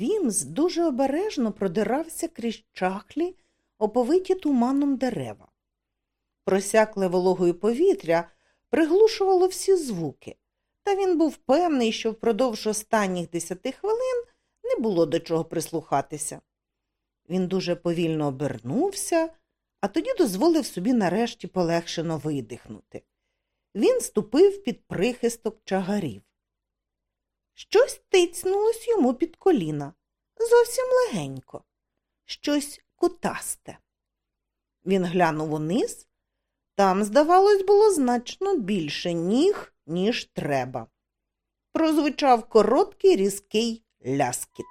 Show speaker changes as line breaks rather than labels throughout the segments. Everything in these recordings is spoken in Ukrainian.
Вімс дуже обережно продирався крізь чахлі, оповиті туманом дерева. Просякле вологою повітря приглушувало всі звуки, та він був певний, що впродовж останніх десяти хвилин не було до чого прислухатися. Він дуже повільно обернувся, а тоді дозволив собі нарешті полегшено видихнути. Він ступив під прихисток чагарів. Щось тицнулось йому під коліна, зовсім легенько, щось кутасте. Він глянув униз. Там, здавалось, було значно більше ніг, ніж треба. Прозвучав короткий різкий ляскіт.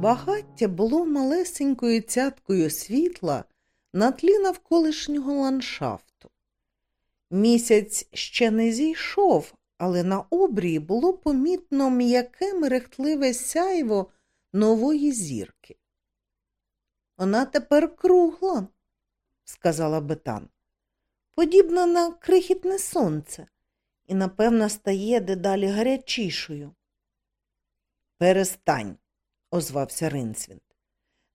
Багаття було малесенькою цяткою світла на тлі навколишнього ландшафту. Місяць ще не зійшов, але на обрії було помітно м'яке мерехтливе сяйво нової зірки. Вона тепер кругла, сказала Бетан, подібна на крихітне сонце і, напевно, стає дедалі гарячішою. Перестань, озвався Ринсвінд.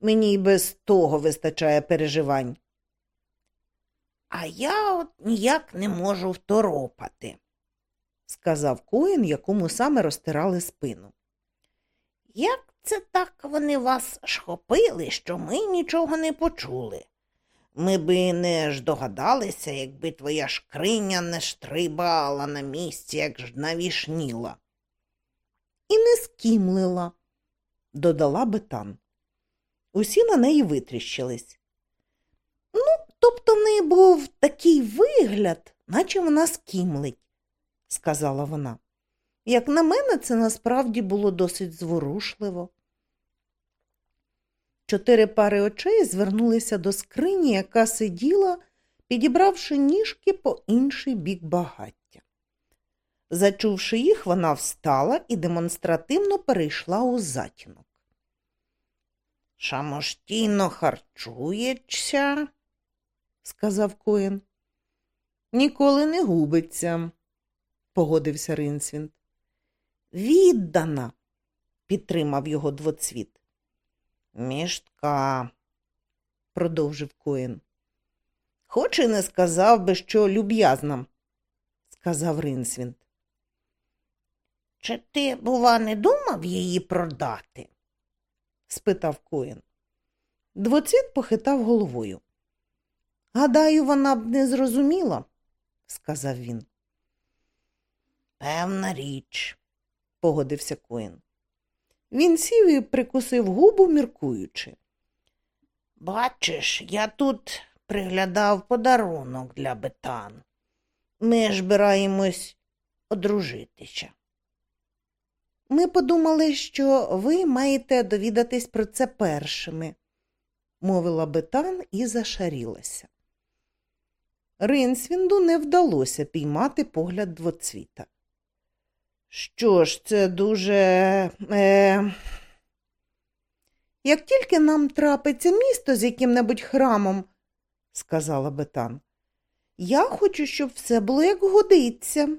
Мені й без того вистачає переживань. А я от ніяк не можу второпати, сказав коїн, якому саме розтирали спину. Як це так вони вас шхопили, що ми нічого не почули? Ми би не ж догадалися, якби твоя шкриня не штрибала на місці, як ж навішніла. І не скімлила, додала Бетан. Усі на неї витріщились. Ну, тобто в неї був такий вигляд, наче вона скімлить, сказала вона. Як на мене, це насправді було досить зворушливо. Чотири пари очей звернулися до скрині, яка сиділа, підібравши ніжки по інший бік багаття. Зачувши їх, вона встала і демонстративно перейшла у затінок. Шамоштійно харчується, сказав коїн. Ніколи не губиться, погодився Ринсвінд. Віддана, підтримав його двоцвіт. Міштка, продовжив коїн. Хоч і не сказав би, що люб'язна, сказав Ринсвінд. Чи ти, бува, не думав її продати? спитав коїн. Двоцвіт похитав головою. Гадаю, вона б не зрозуміла, сказав він. Певна річ, погодився коїн. Він сів і прикусив губу, міркуючи. Бачиш, я тут приглядав подарунок для бетан. Ми ж бираємось одружитися. Ми подумали, що ви маєте довідатись про це першими, мовила бетан і зашарілася. Ринсвінду не вдалося піймати погляд двоцвіта. Що ж, це дуже. Е... Як тільки нам трапиться місто з яким-небудь храмом, сказала Бетан, я хочу, щоб все було як годиться.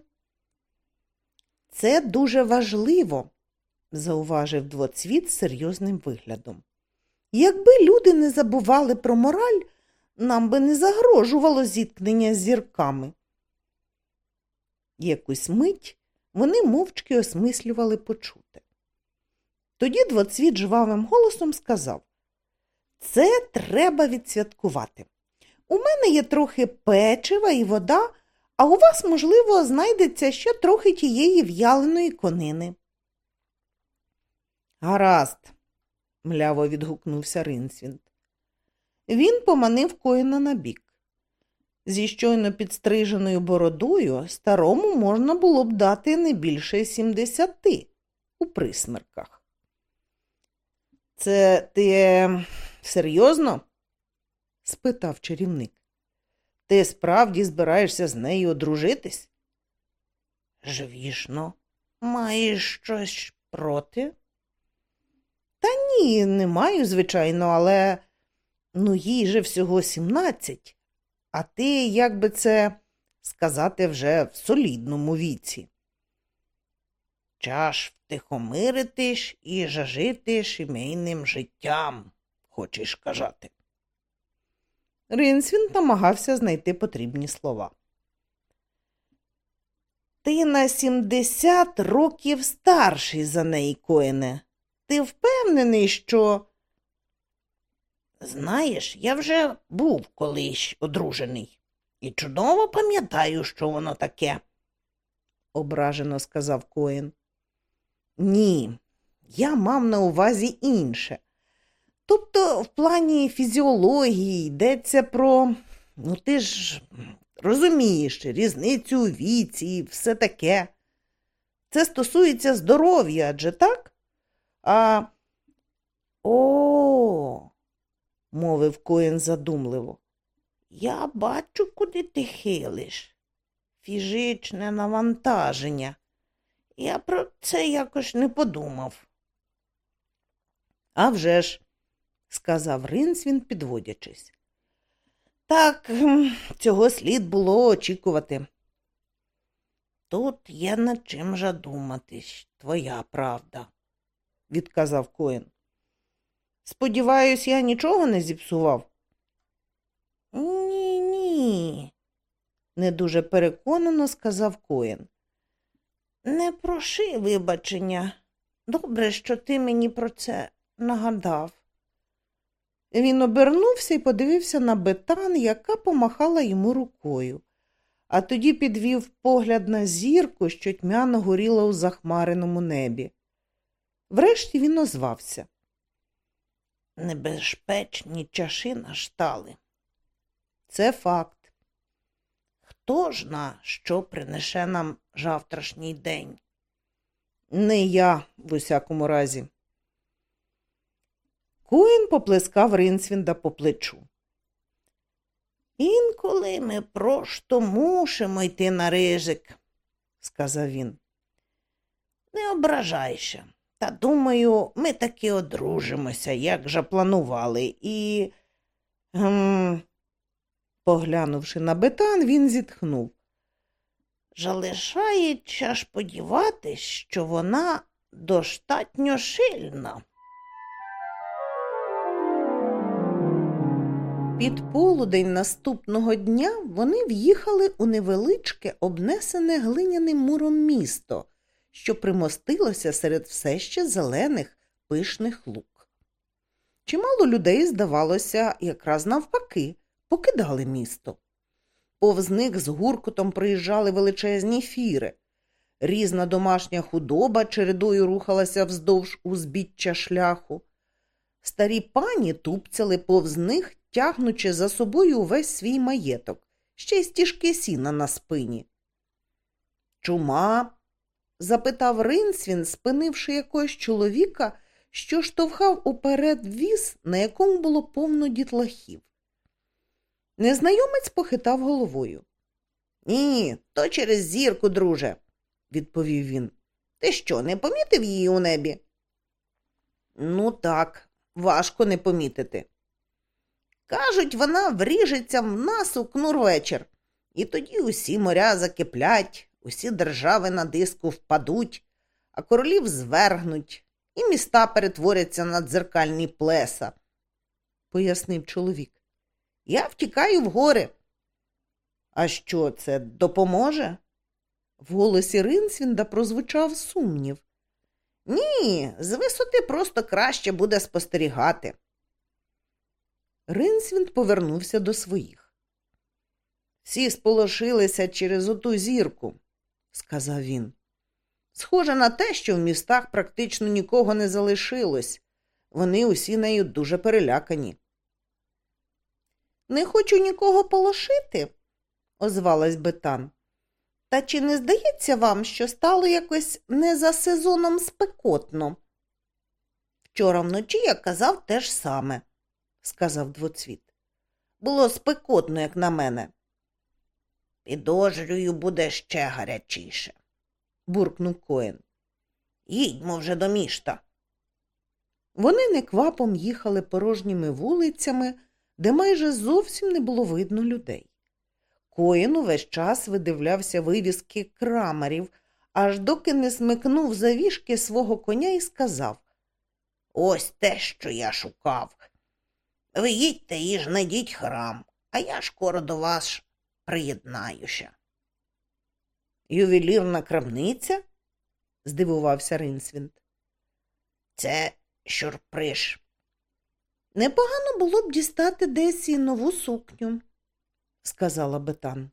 Це дуже важливо, зауважив двоцвіт серйозним виглядом. Якби люди не забували про мораль, нам би не загрожувало зіткнення з зірками. Якусь мить вони мовчки осмислювали почуте. Тоді двоцвіт жвавим голосом сказав Це треба відсвяткувати. У мене є трохи печива і вода, а у вас, можливо, знайдеться ще трохи тієї в'яленої конини. Гаразд, мляво відгукнувся Ринсвінд. Він поманив коїна на бік. Зі щойно підстриженою бородою старому можна було б дати не більше сімдесяти у присмерках. Це ти серйозно? спитав чарівник. Ти справді збираєшся з нею одружитись? Звісно, маєш щось проти? Та ні, не маю, звичайно, але ну їй же всього сімнадцять, а ти, як би це сказати, вже в солідному віці. Чаш втихомиритиш і жажити сімейним життям, хочеш кажати. Ринсвін намагався знайти потрібні слова. Ти на сімдесят років старший за неї, коїне. Ти впевнений, що. Знаєш, я вже був колись одружений і чудово пам'ятаю, що воно таке, ображено сказав Коїн. Ні, я мав на увазі інше. Тобто, в плані фізіології йдеться про. Ну, ти ж розумієш, різницю у віці все таке. Це стосується здоров'я, адже так? А. О, мовив Коїн задумливо. Я бачу, куди ти хилиш. Фізичне навантаження. Я про це якось не подумав. «А вже ж», – сказав Ринсвін, підводячись. Так, цього слід було очікувати. Тут є над чим жадуматись, твоя правда, відказав Коін. Сподіваюсь, я нічого не зіпсував. Ні, ні, не дуже переконано сказав Коін. Не проши вибачення. Добре, що ти мені про це нагадав. Він обернувся і подивився на бетан, яка помахала йому рукою, а тоді підвів погляд на зірку, що тьмяно горіла у захмареному небі. Врешті він озвався. Небезпечні чаши наштали. Це факт. Хто ж на що принесе нам завтрашній день? Не я, в усякому разі. Куін поплескав Ринсвінда по плечу. Інколи ми просто мусимо йти на рижик, сказав він. Не ображайся. Та думаю, ми таки одружимося, як же планували, і. Гм... Поглянувши на бетан, він зітхнув. Жалишається сподіватись, що вона достатньо сильна. Під полудень наступного дня вони в'їхали у невеличке, обнесене глиняним муром місто, що примостилося серед все ще зелених пишних лук. Чимало людей, здавалося, якраз навпаки, покидали місто. Повз них з гуркотом приїжджали величезні фіри. Різна домашня худоба чередою рухалася вздовж узбіччя шляху. Старі пані тупцяли повз них тягнучи за собою увесь свій маєток, ще й стіжки сіна на спині. Чума? Запитав Ринсвін, спинивши якогось чоловіка, що штовхав уперед віз, на якому було повно дітлахів. Незнайомець похитав головою. Ні, то через зірку, друже, відповів він. Ти що, не помітив її у небі? Ну так, важко не помітити. Кажуть, вона вріжеться в нас у кнурвечір. І тоді усі моря закиплять, усі держави на диску впадуть, а королів звергнуть, і міста перетворяться на дзеркальні плеса, пояснив чоловік. Я втікаю в гори. А що це допоможе? В голосі Ринсвінда прозвучав сумнів. Ні, з висоти просто краще буде спостерігати. Ринсвінд повернувся до своїх. Всі сполошилися через оту зірку, сказав він. Схоже на те, що в містах практично нікого не залишилось. Вони усі нею дуже перелякані. Не хочу нікого полошити, озвалась Бетан. Та чи не здається вам, що стало якось не за сезоном спекотно? Вчора вночі я казав те ж саме сказав двоцвіт. Було спекотно, як на мене. Підозрюю, буде ще гарячіше, буркнув Коен. Їдьмо вже до міста. Вони неквапом їхали порожніми вулицями, де майже зовсім не було видно людей. Коїн увесь час видивлявся вивіски крамарів, аж доки не смикнув завішки свого коня і сказав Ось те, що я шукав. Ви їдьте і ж найдіть храм, а я скоро до вас приєднаюся. Ювелірна крамниця? здивувався Ринсвінд. Це сюрприз. Непогано було б дістати десь і нову сукню, сказала Бетан.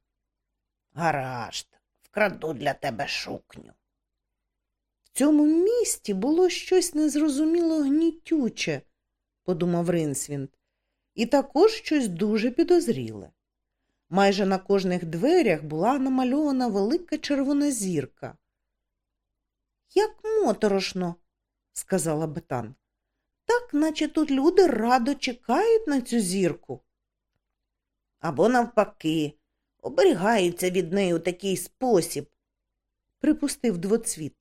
Гаразд, вкраду для тебе сукню. В цьому місті було щось незрозуміло гнітюче, подумав Ринсвінд, і також щось дуже підозріле. Майже на кожних дверях була намальована велика червона зірка. Як моторошно, сказала Бетан. Так, наче тут люди радо чекають на цю зірку. Або, навпаки, оберігаються від неї у такий спосіб, припустив двоцвіт.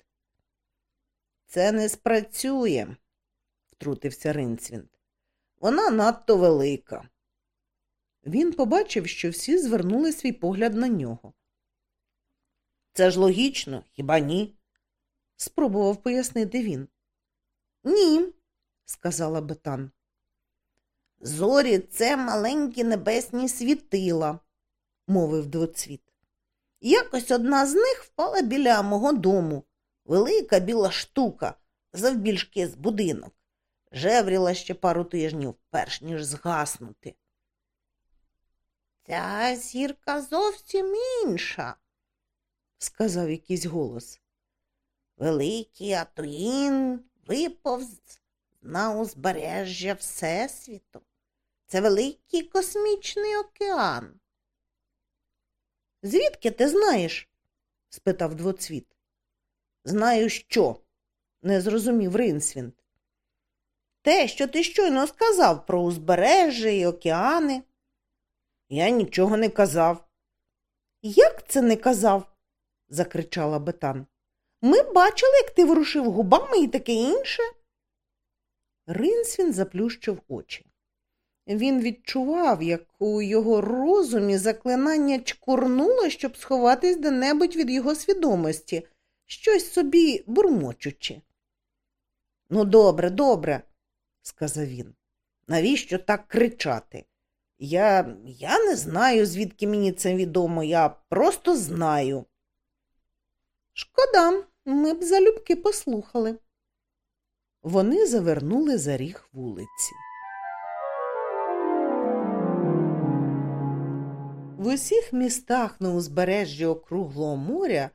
Це не спрацює, втрутився Ринцвінд. Вона надто велика. Він побачив, що всі звернули свій погляд на нього. Це ж логічно, хіба ні? спробував пояснити він. Ні, сказала Бетан. Зорі це маленькі небесні світила, мовив двоцвіт. Якось одна з них впала біля мого дому. Велика біла штука, завбільшки з будинок. Жевріла ще пару тижнів, перш ніж згаснути. Ця зірка зовсім інша, сказав якийсь голос. Великий Атуїн виповз на узбережжя Всесвіту. Це великий космічний океан. Звідки ти знаєш? спитав двоцвіт. Знаю, що, не зрозумів Ринсвінд. Те, що ти щойно сказав про узбережжя і океани. Я нічого не казав. Як це не казав? закричала Бетан. Ми бачили, як ти ворушив губами і таке інше. Ринсвін заплющив очі. Він відчував, як у його розумі заклинання чкурнуло, щоб сховатись де-небудь від його свідомості, щось собі бурмочучи. Ну, добре, добре, сказав він. Навіщо так кричати? Я я не знаю, звідки мені це відомо, я просто знаю. Шкода, ми б залюбки послухали. Вони завернули за ріг вулиці. В усіх містах на узбережжі округлого моря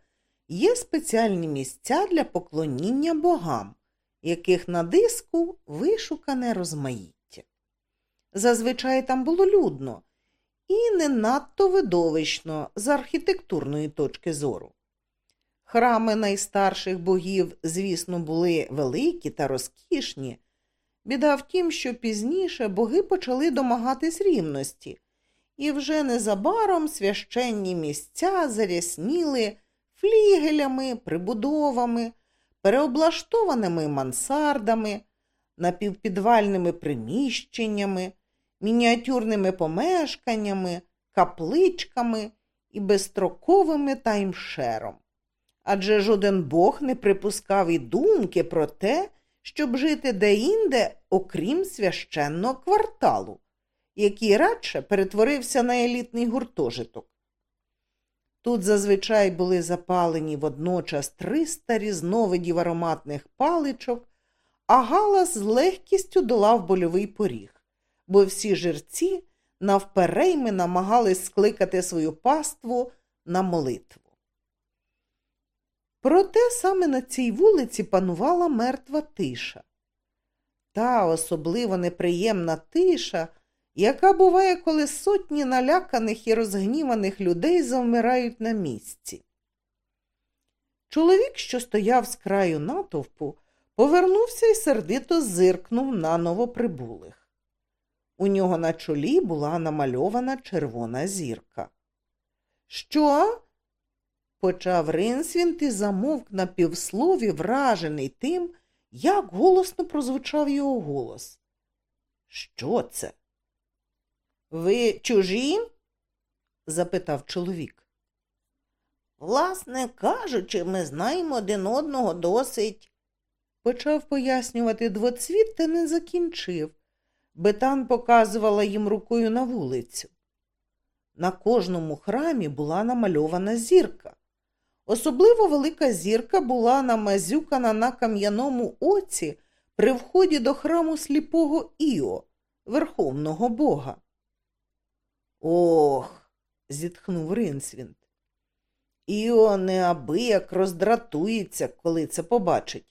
є спеціальні місця для поклоніння богам, яких на диску вишукане розмаїття. Зазвичай там було людно і не надто видовищно з архітектурної точки зору. Храми найстарших богів, звісно, були великі та розкішні. Біда в тім, що пізніше боги почали домагатись рівності, і вже незабаром священні місця зарясніли флігелями, прибудовами, переоблаштованими мансардами, напівпідвальними приміщеннями, мініатюрними помешканнями, капличками і безстроковими таймшером адже жоден бог не припускав і думки про те, щоб жити деінде, окрім священного кварталу, який радше перетворився на елітний гуртожиток. Тут зазвичай були запалені водночас 300 різновидів ароматних паличок, а галас з легкістю долав больовий поріг, бо всі жерці навперейми намагались скликати свою паству на молитву. Проте саме на цій вулиці панувала мертва тиша. Та особливо неприємна тиша, яка буває, коли сотні наляканих і розгніваних людей завмирають на місці. Чоловік, що стояв з краю натовпу, повернувся і сердито зиркнув на новоприбулих. У нього на чолі була намальована червона зірка. Що? почав Ринсвінт і замовк на півслові, вражений тим, як голосно прозвучав його голос. Що це? Ви чужі? запитав чоловік. Власне кажучи, ми знаємо один одного досить. Почав пояснювати двоцвіт та не закінчив. Бетан показувала їм рукою на вулицю. На кожному храмі була намальована зірка. Особливо велика зірка була намазюкана на кам'яному оці при вході до храму сліпого Іо, верховного бога. Ох, зітхнув Ринсвінт. Іо неабияк роздратується, коли це побачить.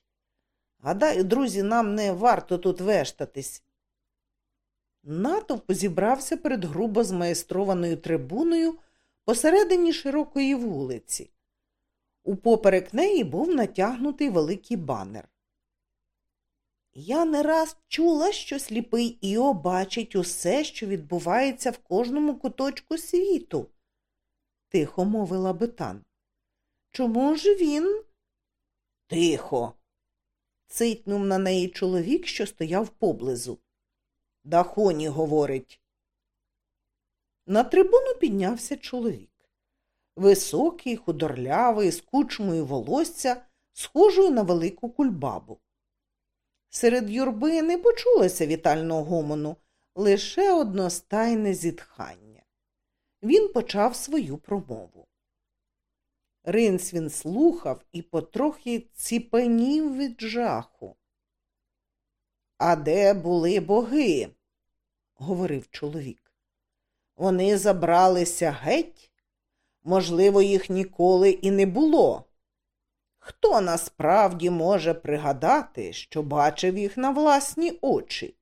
Гадаю, друзі, нам не варто тут вештатись. Натовп зібрався перед грубо змайстрованою трибуною посередині широкої вулиці. Упоперек неї був натягнутий великий банер. Я не раз чула, що сліпий Іо бачить усе, що відбувається в кожному куточку світу, тихо мовила Бетан. Чому ж він? Тихо. цитнув на неї чоловік, що стояв поблизу. Дахоні говорить. На трибуну піднявся чоловік. Високий, худорлявий, з кучмою волосся, схожою на велику кульбабу. Серед юрби не почулося вітального гомону, лише одностайне зітхання. Він почав свою промову. Ринсвін слухав і потрохи ціпенів від жаху. А де були боги? говорив чоловік. Вони забралися геть? Можливо, їх ніколи і не було. Хто насправді може пригадати, що бачив їх на власні очі?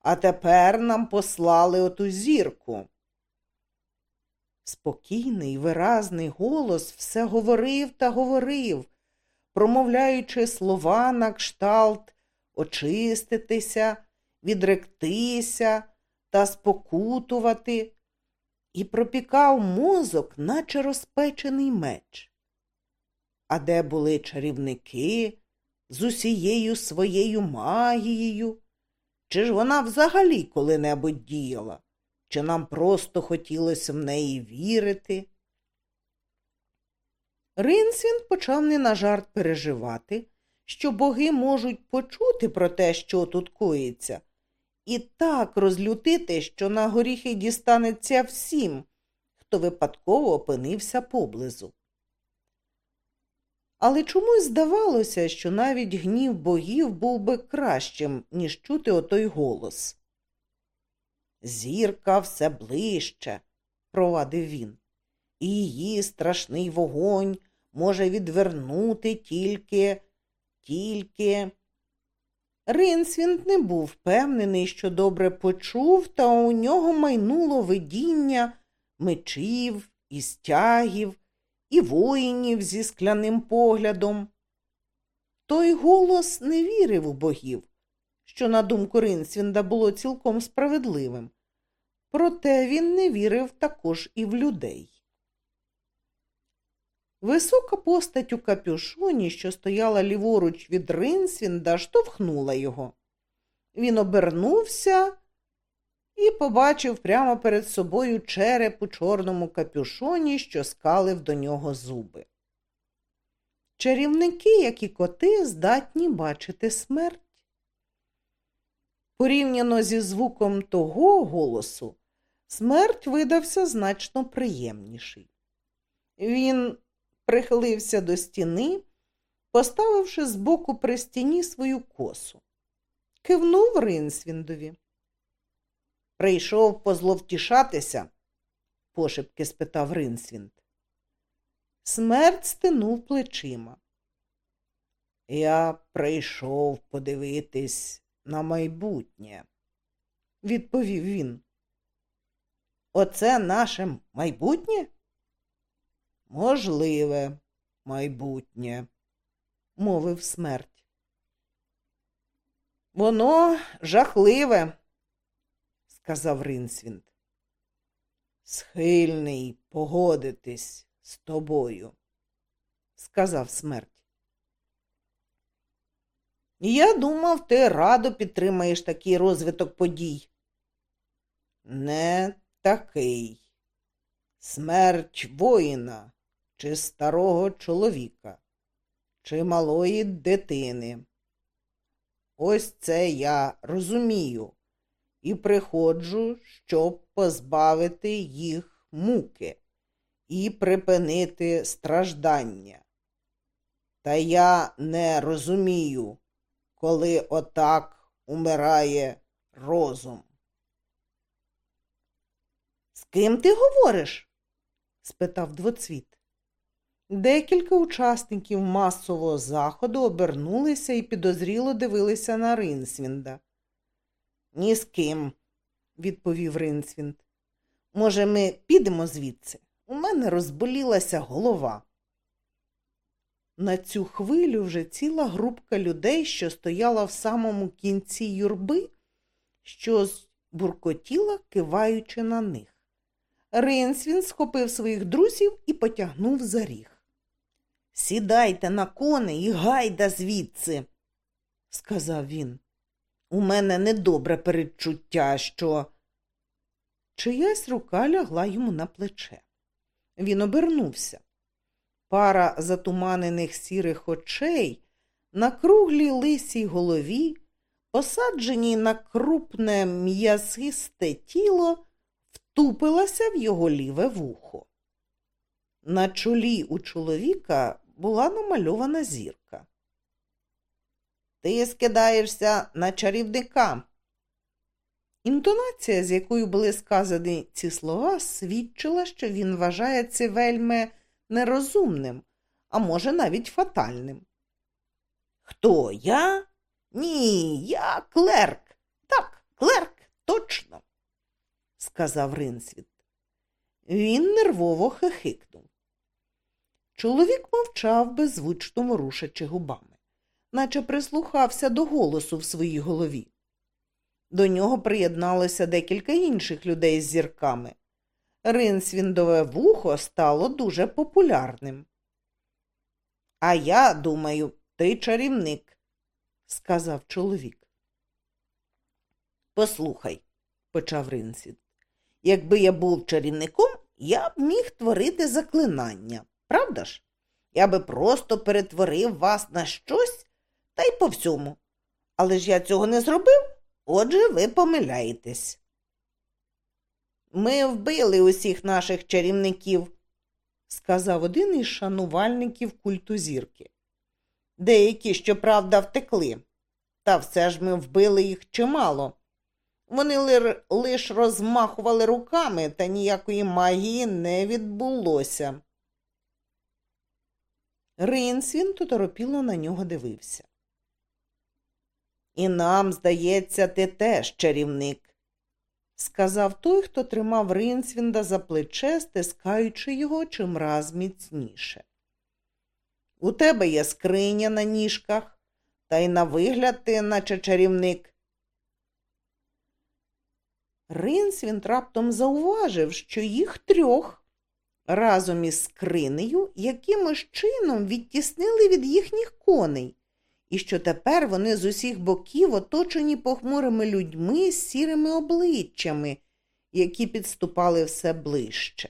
А тепер нам послали оту зірку. Спокійний, виразний голос все говорив та говорив, промовляючи слова на кшталт очиститися, відректися та спокутувати, і пропікав мозок, наче розпечений меч. А де були чарівники з усією своєю магією? Чи ж вона взагалі коли-небудь діяла? Чи нам просто хотілося в неї вірити? Ринсвін почав не на жарт переживати, що боги можуть почути про те, що тут коїться, і так розлютити, що на горіхи дістанеться всім, хто випадково опинився поблизу. Але чомусь здавалося, що навіть гнів богів був би кращим, ніж чути отой голос. Зірка все ближче, провадив він, і її страшний вогонь може відвернути тільки, тільки. Ринсвінт не був впевнений, що добре почув, та у нього майнуло видіння мечів і стягів, і воїнів зі скляним поглядом. Той голос не вірив у богів, що, на думку Ринсвінда, було цілком справедливим. Проте він не вірив також і в людей. Висока постать у капюшоні, що стояла ліворуч від Ринсвінда, штовхнула його. Він обернувся і побачив прямо перед собою череп у чорному капюшоні, що скалив до нього зуби. Чарівники, як і коти, здатні бачити смерть. Порівняно зі звуком того голосу, смерть видався значно приємніший. Він прихилився до стіни, поставивши збоку при стіні свою косу. Кивнув Ринсвіндові. Прийшов позловтішатися? пошепки спитав Ринсвінд. Смерть стинув плечима. Я прийшов подивитись на майбутнє, відповів він. Оце наше майбутнє? Можливе майбутнє, мовив смерть. Воно жахливе, сказав Ринсвінд. Схильний погодитись з тобою, сказав смерть. Я думав, ти радо підтримаєш такий розвиток подій. Не такий. Смерть воїна чи старого чоловіка, чи малої дитини. Ось це я розумію і приходжу, щоб позбавити їх муки і припинити страждання. Та я не розумію, коли отак умирає розум. З ким ти говориш? спитав двоцвіт. Декілька учасників масового заходу обернулися і підозріло дивилися на Ринсвінда. Ні з ким, відповів Ринсвінд. Може, ми підемо звідси? У мене розболілася голова. На цю хвилю вже ціла групка людей, що стояла в самому кінці юрби, що буркотіла, киваючи на них. Ринсвін схопив своїх друзів і потягнув за ріг. Сідайте на кони і гайда звідси, сказав він. У мене недобре передчуття, що чиясь рука лягла йому на плече. Він обернувся. Пара затуманених сірих очей на круглій лисій голові, посадженій на крупне м'ясисте тіло, втупилася в його ліве вухо. На чолі у чоловіка була намальована зірка. Ти скидаєшся на чарівника. Інтонація, з якою були сказані ці слова, свідчила, що він вважається вельми нерозумним, а може, навіть фатальним. Хто я? Ні, я клерк. Так, клерк, точно, сказав Ринсвіт. Він нервово хихикнув. Чоловік мовчав, беззвучно ворушачи губами, наче прислухався до голосу в своїй голові. До нього приєдналося декілька інших людей з зірками. Ринсвіндове вухо стало дуже популярним. А я думаю, ти чарівник, сказав чоловік. Послухай, почав Ринсвінд, якби я був чарівником, я б міг творити заклинання. Правда ж? Я би просто перетворив вас на щось та й по всьому. Але ж я цього не зробив, отже, ви помиляєтесь. Ми вбили усіх наших чарівників, сказав один із шанувальників культу зірки. Деякі, щоправда, втекли, та все ж ми вбили їх чимало. Вони лиш розмахували руками, та ніякої магії не відбулося. Ринсвін торопіло на нього дивився. І нам, здається, ти теж чарівник, сказав той, хто тримав Ринсвінда за плече, стискаючи його чимраз міцніше. У тебе є скриня на ніжках, та й на вигляд ти, наче чарівник. Ринсвінд раптом зауважив, що їх трьох разом із скринею якимось чином відтіснили від їхніх коней, і що тепер вони з усіх боків оточені похмурими людьми з сірими обличчями, які підступали все ближче.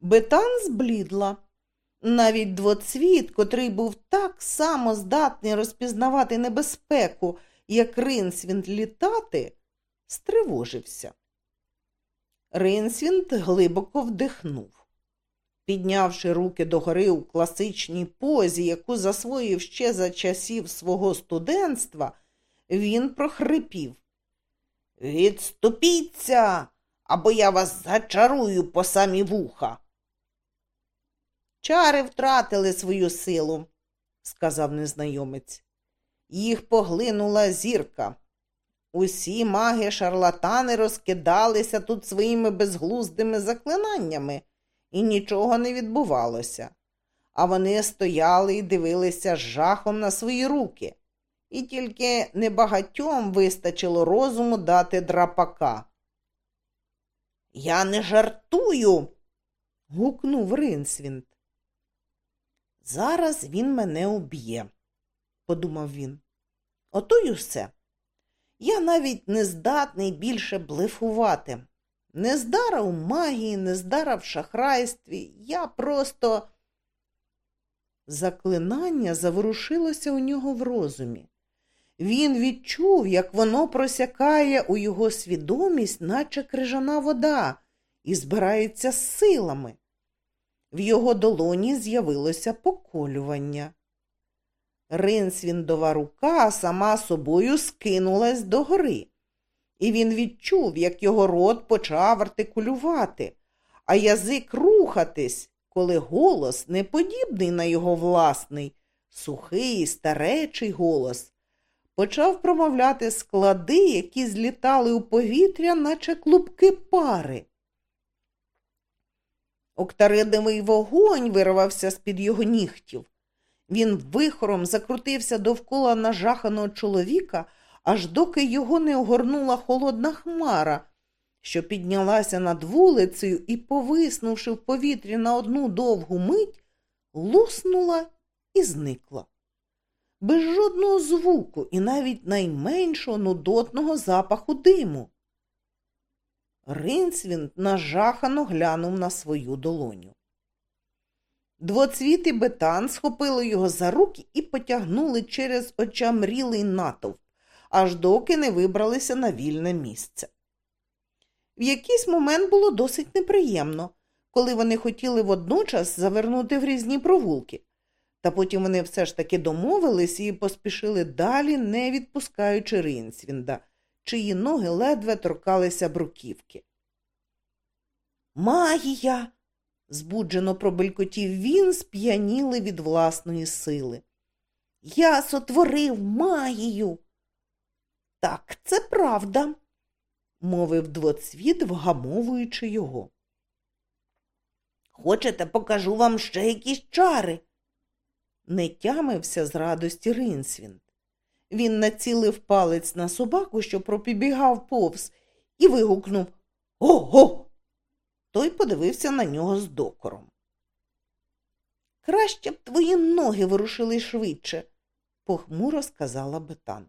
Бетан зблідла. Навіть двоцвіт, котрий був так само здатний розпізнавати небезпеку, як ринсвінд літати, стривожився. Ринсвінд глибоко вдихнув. Піднявши руки догори у класичній позі, яку засвоїв ще за часів свого студентства, він прохрипів. Відступіться, або я вас зачарую по самі вуха. Чари втратили свою силу, сказав незнайомець. Їх поглинула зірка. Усі маги шарлатани розкидалися тут своїми безглуздими заклинаннями, і нічого не відбувалося. А вони стояли і дивилися з жахом на свої руки, і тільки небагатьом вистачило розуму дати драпака. Я не жартую. гукнув Ринсвінд. Зараз він мене уб'є, подумав він. Ото й усе. Я навіть не здатний більше блефувати. Нездара у магії, нездара в шахрайстві. Я просто. Заклинання заворушилося у нього в розумі. Він відчув, як воно просякає у його свідомість, наче крижана вода, і збирається з силами. В його долоні з'явилося поколювання. Ринсвіндова рука сама собою скинулась догори, і він відчув, як його рот почав артикулювати, а язик рухатись, коли голос, не подібний на його власний, сухий, старечий голос, почав промовляти склади, які злітали у повітря, наче клубки пари. Октаридовий вогонь вирвався з-під його нігтів. Він вихором закрутився довкола нажаханого чоловіка, аж доки його не огорнула холодна хмара, що піднялася над вулицею і, повиснувши в повітрі на одну довгу мить, луснула і зникла. Без жодного звуку і навіть найменшого нудотного запаху диму. Ринцвін нажахано глянув на свою долоню. Двоцвіт і бетан схопили його за руки і потягнули через очамрілий натовп, аж доки не вибралися на вільне місце. В якийсь момент було досить неприємно, коли вони хотіли водночас завернути в різні провулки, та потім вони все ж таки домовились і поспішили далі, не відпускаючи Ринсвінда, чиї ноги ледве торкалися бруківки. Магія! Збуджено пробелькотів він, сп'яніли від власної сили. Я сотворив магію. Так, це правда, мовив двоцвіт, вгамовуючи його. Хочете, покажу вам ще якісь чари? Не тямився з радості Ринсвінд. Він націлив палець на собаку, що пропібігав повз, і вигукнув Ого! Той подивився на нього з докором. Краще б твої ноги ворушили швидше, похмуро сказала Бетан.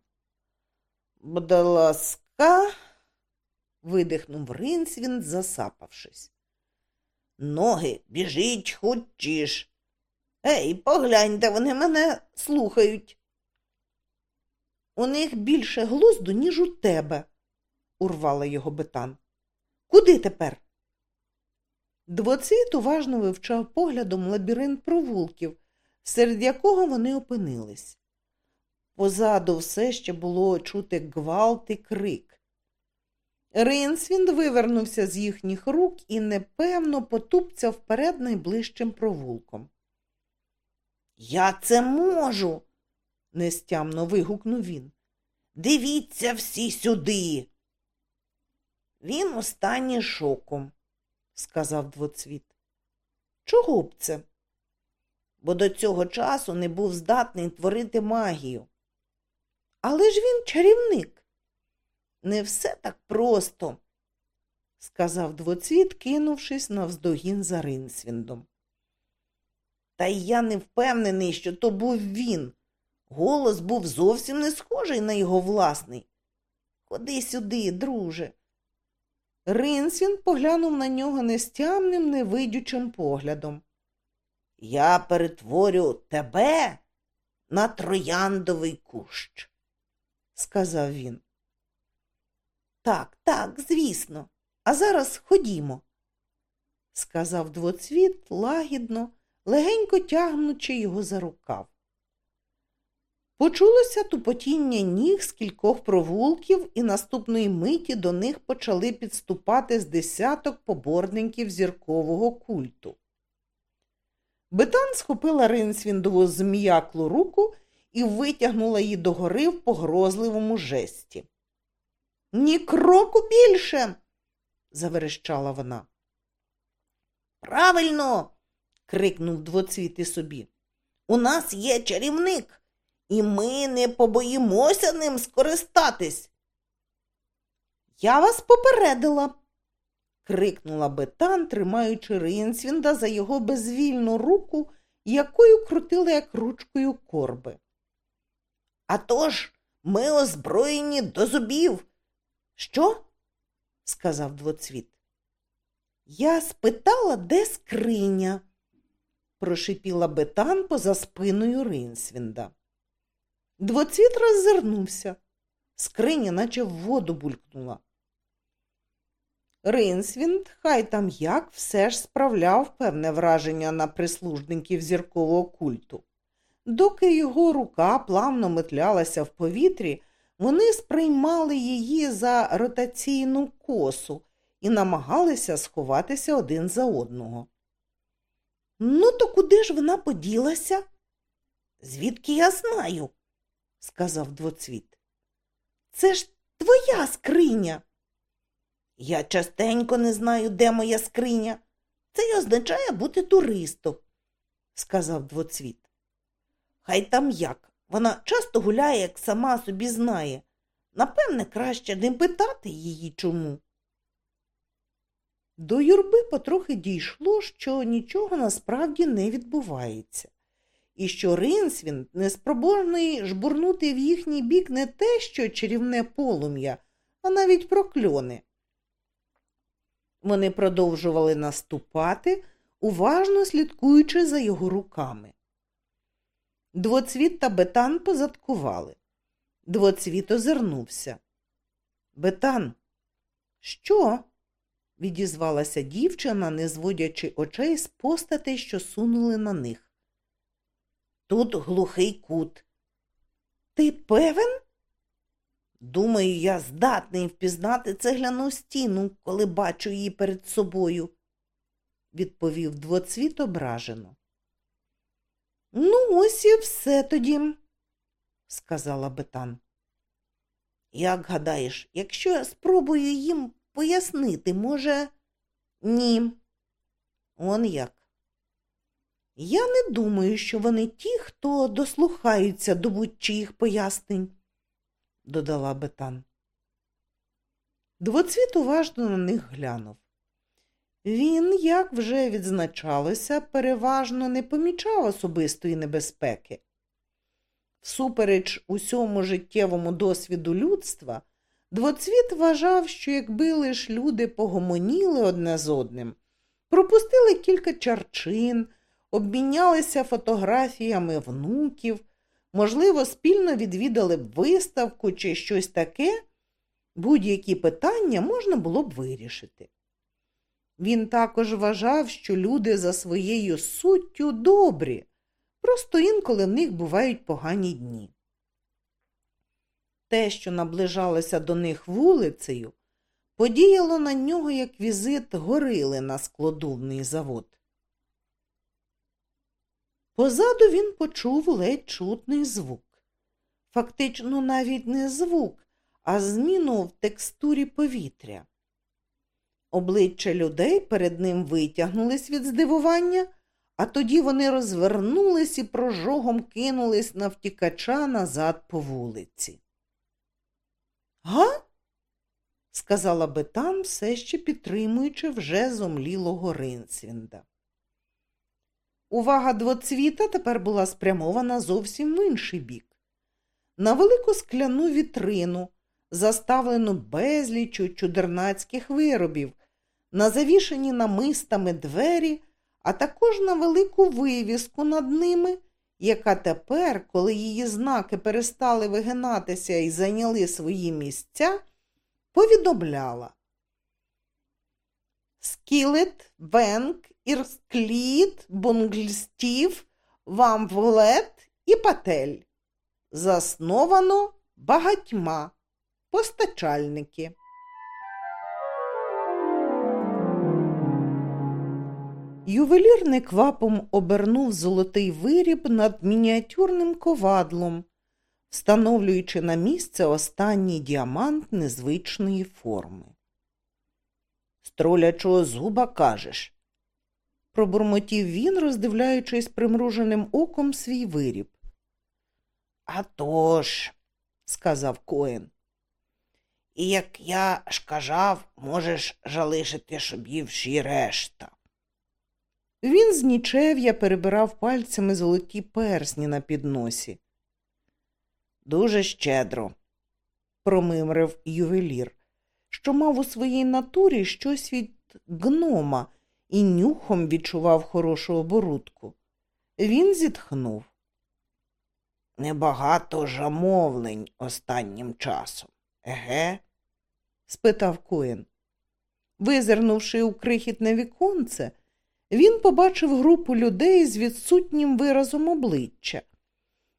Будь ласка, видихнув Ринсвін, засапавшись. Ноги біжіть хочеш. Ей, погляньте, вони мене слухають. У них більше глузду, ніж у тебе, урвала його Бетан. Куди тепер? Двоцвіт уважно вивчав поглядом лабіринт провулків, серед якого вони опинились. Позаду все ще було чути гвалт і крик. Ринсвінд вивернувся з їхніх рук і непевно потупцяв вперед найближчим провулком. Я це можу, нестямно вигукнув він. Дивіться всі сюди. Він останній шоком сказав двоцвіт. Чого б це? Бо до цього часу не був здатний творити магію. Але ж він чарівник. Не все так просто, сказав двоцвіт, кинувшись навздогін за Ринсвіндом. Та й я не впевнений, що то був він. Голос був зовсім не схожий на його власний. Ходи сюди, друже. Ринсвін поглянув на нього нестямним, невидючим поглядом. Я перетворю тебе на трояндовий кущ, сказав він. Так, так, звісно, а зараз ходімо, сказав двоцвіт лагідно, легенько тягнучи його за рукав. Почулося тупотіння ніг з кількох провулків, і наступної миті до них почали підступати з десяток поборників зіркового культу. Бетан схопила Ринсвіндову зм'яклу руку і витягнула її догори в погрозливому жесті. Ні кроку більше, заверещала вона. Правильно. крикнув двоцвіти собі. У нас є чарівник і ми не побоїмося ним скористатись. Я вас попередила, крикнула Бетан, тримаючи Ринсвінда за його безвільну руку, якою крутили як ручкою корби. «А тож ми озброєні до зубів. Що? сказав двоцвіт. Я спитала, де скриня, прошипіла бетан поза спиною Ринсвінда. Двоцвіт роззирнувся. Скриня, наче в воду булькнула. Ринсвінд, хай там як, все ж справляв певне враження на прислужників зіркового культу. Доки його рука плавно метлялася в повітрі, вони сприймали її за ротаційну косу і намагалися сховатися один за одного. Ну, то куди ж вона поділася? Звідки я знаю, сказав двоцвіт. Це ж твоя скриня. Я частенько не знаю, де моя скриня. Це й означає бути туристом, сказав двоцвіт. Хай там як. Вона часто гуляє, як сама собі знає. Напевне, краще не питати її чому. До юрби потрохи дійшло, що нічого насправді не відбувається, і що Ринсвін неспроможний жбурнути в їхній бік не те, що чарівне полум'я, а навіть прокльони. Вони продовжували наступати, уважно слідкуючи за його руками. Двоцвіт та бетан позадкували. Двоцвіт озирнувся. Бетан, що? відізвалася дівчина, не зводячи очей з постатей, що сунули на них. Тут глухий кут. Ти певен? Думаю, я здатний впізнати цегляну стіну, коли бачу її перед собою, відповів двоцвіт ображено. Ну, ось і все тоді, сказала Бетан. Як гадаєш, якщо я спробую їм пояснити, може, ні. Он як. Я не думаю, що вони ті, хто дослухаються до будь-чиїх пояснень, додала Бетан. Двоцвіт уважно на них глянув. Він, як вже відзначалося, переважно не помічав особистої небезпеки. Всупереч усьому життєвому досвіду людства, двоцвіт вважав, що якби лиш люди погомоніли одне з одним, пропустили кілька чарчин, обмінялися фотографіями внуків, можливо, спільно відвідали б виставку чи щось таке, будь-які питання можна було б вирішити. Він також вважав, що люди за своєю суттю добрі, просто інколи в них бувають погані дні. Те, що наближалося до них вулицею, подіяло на нього як візит горили на складовний завод. Позаду він почув ледь чутний звук. Фактично навіть не звук, а зміну в текстурі повітря. Обличчя людей перед ним витягнулись від здивування, а тоді вони розвернулись і прожогом кинулись на втікача назад по вулиці. Га? сказала Бетан, все ще підтримуючи вже зомлілого Ринсвінда. Увага двоцвіта тепер була спрямована зовсім в інший бік. На велику скляну вітрину, заставлену безлічу чудернацьких виробів, на завішені намистами двері, а також на велику вивіску над ними, яка тепер, коли її знаки перестали вигинатися і зайняли свої місця, повідомляла. Скілет, Венк, Ірскліт, Бунгльстів, Вамвлет і Патель. Засновано багатьма постачальники. Ювелір неквапом обернув золотий виріб над мініатюрним ковадлом, встановлюючи на місце останній діамант незвичної форми. З тролячого зуба кажеш, пробурмотів він, роздивляючись примруженим оком свій виріб. «А тож», – сказав Коен. І як я ж кажав, можеш жалишити шобівші решта. Він з нічев'я перебирав пальцями золоті персні на підносі. Дуже щедро, промимрив ювелір, що мав у своїй натурі щось від гнома і нюхом відчував хорошу оборудку. Він зітхнув. Небагато жамовлень останнім часом. Еге? спитав Коен. Визирнувши у крихітне віконце, він побачив групу людей з відсутнім виразом обличчя,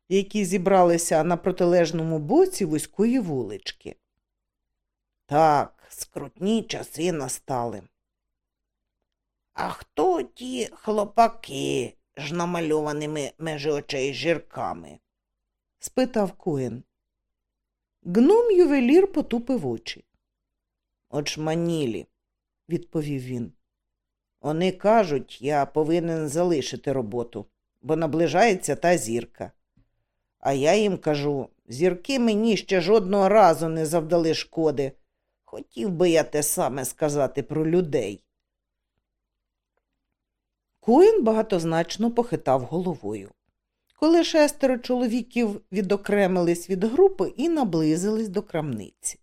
які зібралися на протилежному боці вузької вулички. Так, скрутні часи настали. А хто ті хлопаки з намальованими межі очей жірками? спитав Коен. Гном ювелір потупив очі. Очманілі, відповів він. Вони кажуть, я повинен залишити роботу, бо наближається та зірка. А я їм кажу зірки мені ще жодного разу не завдали шкоди. Хотів би я те саме сказати про людей. Коін багатозначно похитав головою. Коли шестеро чоловіків відокремились від групи і наблизились до крамниці.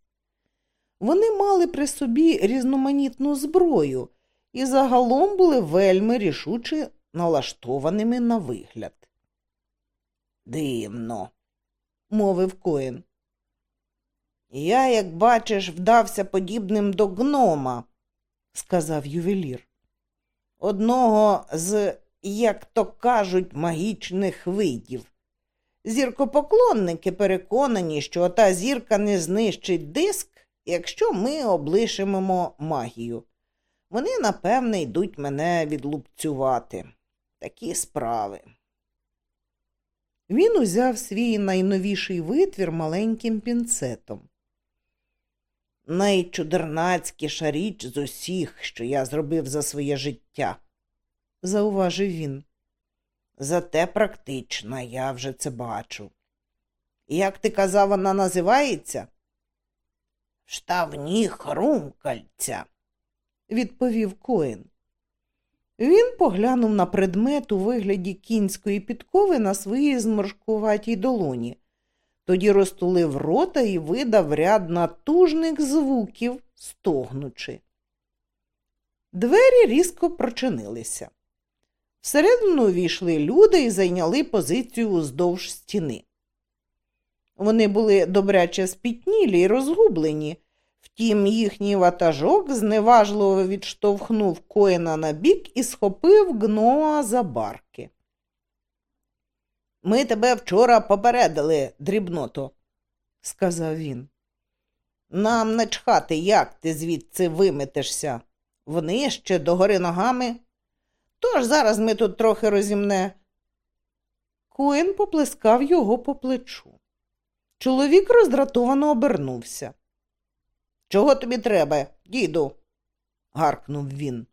Вони мали при собі різноманітну зброю і загалом були вельми рішуче налаштованими на вигляд. Дивно, мовив Коін. Я, як бачиш, вдався подібним до гнома, сказав ювелір. Одного з, як то кажуть, магічних видів. Зіркопоклонники переконані, що та зірка не знищить диск, якщо ми облишимо магію. Вони, напевне, йдуть мене відлупцювати. Такі справи. Він узяв свій найновіший витвір маленьким пінцетом. Найчудернацькіша річ з усіх, що я зробив за своє життя, зауважив він. Зате практична, я вже це бачу. Як ти казав, вона називається? Штавні хрумкальця, відповів Коін. Він поглянув на предмет у вигляді кінської підкови на своїй зморшкуватій долоні, тоді розтулив рота і видав ряд натужних звуків, стогнучи. Двері різко прочинилися. Всередину увійшли люди і зайняли позицію уздовж стіни. Вони були добряче спітнілі й розгублені, Втім, їхній ватажок зневажливо відштовхнув коїна на бік і схопив гноа за барки. Ми тебе вчора попередили, дрібното, сказав він. Нам не чхати, як ти звідси виметешся. Вони ще догори ногами. Тож зараз ми тут трохи розімне. Коін поплескав його по плечу. Чоловік роздратовано обернувся. Чого тобі треба, діду? гаркнув він.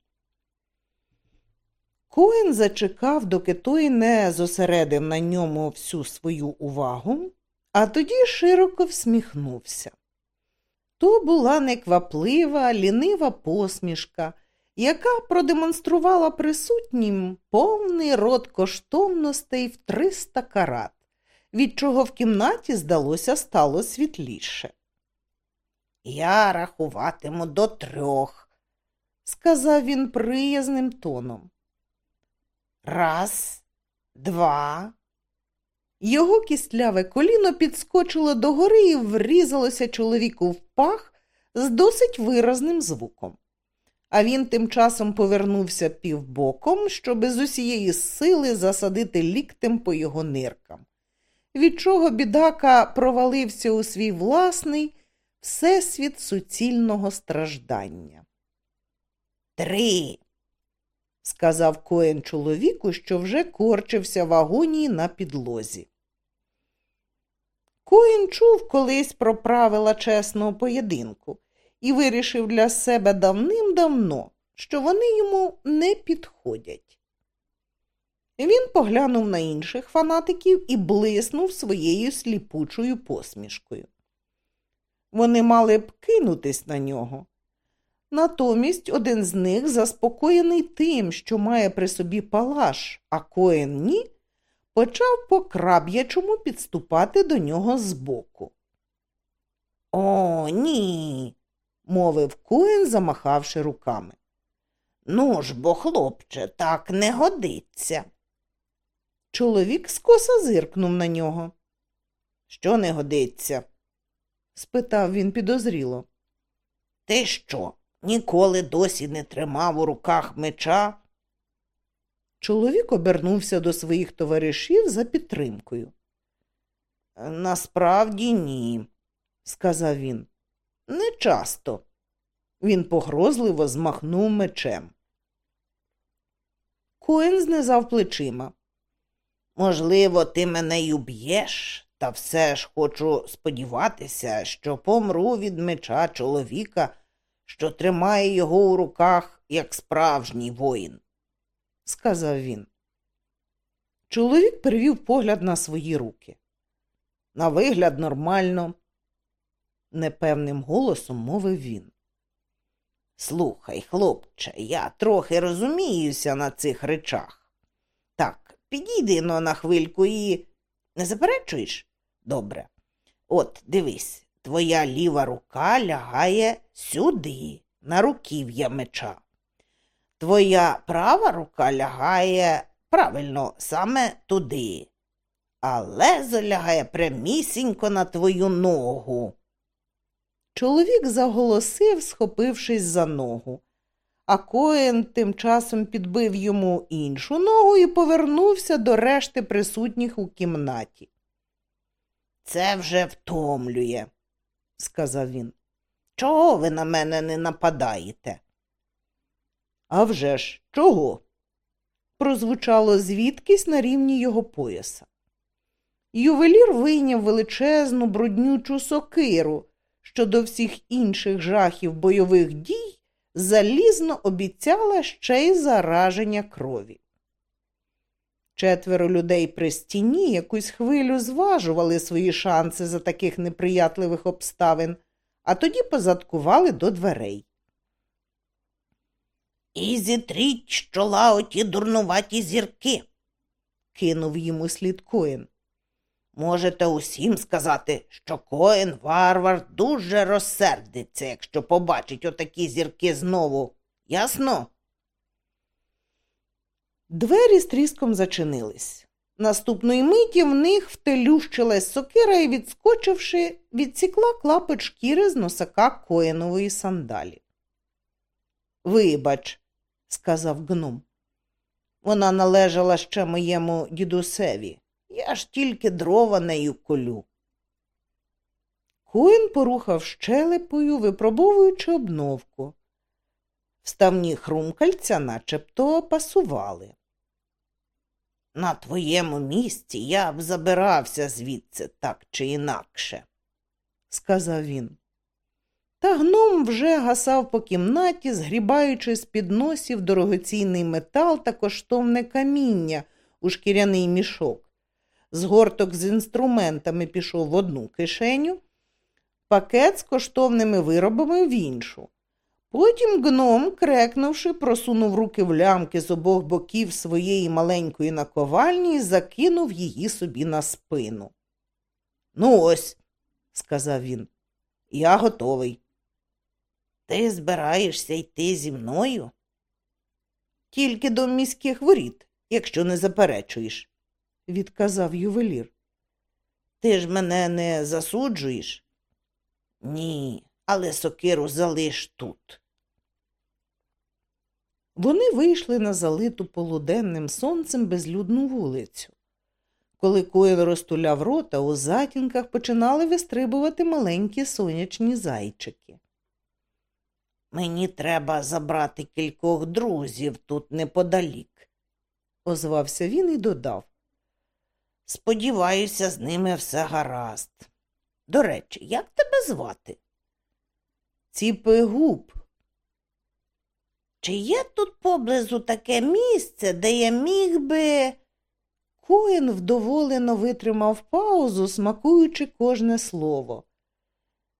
Коін зачекав, доки той не зосередив на ньому всю свою увагу, а тоді широко всміхнувся. То була некваплива, лінива посмішка, яка продемонструвала присутнім повний рот коштовностей в триста карат, від чого в кімнаті, здалося, стало світліше. Я рахуватиму до трьох, сказав він приязним тоном. Раз, два. Його кістляве коліно підскочило догори і врізалося чоловіку в пах з досить виразним звуком. А він тим часом повернувся півбоком, щоб з усієї сили засадити ліктем по його ниркам, від чого бідака провалився у свій власний всесвіт суцільного страждання. Три, сказав коен чоловіку, що вже корчився в агонії на підлозі. Коін чув колись про правила чесного поєдинку і вирішив для себе давним-давно, що вони йому не підходять. Він поглянув на інших фанатиків і блиснув своєю сліпучою посмішкою. Вони мали б кинутись на нього. Натомість один з них, заспокоєний тим, що має при собі палаш, а коен ні, почав по краб'ячому підступати до нього збоку. О, ні, мовив коен, замахавши руками. Ну ж бо, хлопче, так не годиться. Чоловік скоса зиркнув на нього. Що не годиться? спитав він підозріло. Ти що, ніколи досі не тримав у руках меча? Чоловік обернувся до своїх товаришів за підтримкою. Насправді ні, сказав він. Не часто. Він погрозливо змахнув мечем. Коен знизав плечима. Можливо, ти мене й уб'єш, та все ж хочу сподіватися, що помру від меча чоловіка, що тримає його у руках, як справжній воїн, сказав він. Чоловік перевів погляд на свої руки. На вигляд нормально, непевним голосом мовив він. Слухай, хлопче, я трохи розуміюся на цих речах. Так, підійди но на хвильку і не заперечуєш? Добре. От, дивись, твоя ліва рука лягає сюди, на руків'я меча. Твоя права рука лягає правильно саме туди, а лезо лягає прямісінько на твою ногу. Чоловік заголосив, схопившись за ногу, а коен тим часом підбив йому іншу ногу і повернувся до решти присутніх у кімнаті. Це вже втомлює, сказав він. Чого ви на мене не нападаєте? «А вже ж, чого? прозвучало звідкись на рівні його пояса. Ювелір вийняв величезну бруднючу сокиру, що до всіх інших жахів бойових дій залізно обіцяла ще й зараження крові. Четверо людей при стіні якусь хвилю зважували свої шанси за таких неприятливих обставин, а тоді позадкували до дверей. І зітріть з чола оті дурнуваті зірки, кинув йому слід коїн. Можете усім сказати, що коїн варвар дуже розсердиться, якщо побачить отакі зірки знову. Ясно? Двері з тріском зачинились. Наступної миті в них втелющилась сокира і, відскочивши, відсікла клапоть шкіри з носака коїнової сандалі. Вибач, сказав гном. Вона належала ще моєму дідусеві. Я ж тільки дрова нею колю. Коін порухав щелепою, випробовуючи обновку. Вставні хрумкальця начебто пасували. На твоєму місці я б забирався звідси так чи інакше, сказав він. Та гном вже гасав по кімнаті, згрібаючи з під носів дорогоцінний метал та коштовне каміння у шкіряний мішок. Згорток з інструментами пішов в одну кишеню, пакет з коштовними виробами в іншу. Потім гном, крекнувши, просунув руки в лямки з обох боків своєї маленької наковальні і закинув її собі на спину. Ну, ось, сказав він, я готовий. Ти збираєшся йти зі мною? Тільки до міських воріт, якщо не заперечуєш, відказав ювелір. Ти ж мене не засуджуєш? Ні, але сокиру залиш тут. Вони вийшли на залиту полуденним сонцем безлюдну вулицю. Коли Коїн розтуляв рота, у затінках починали вистрибувати маленькі сонячні зайчики. Мені треба забрати кількох друзів тут неподалік, озвався він і додав. Сподіваюся, з ними все гаразд. До речі, як тебе звати? Ціпигуб. Чи є тут поблизу таке місце, де я міг би. Коін вдоволено витримав паузу, смакуючи кожне слово.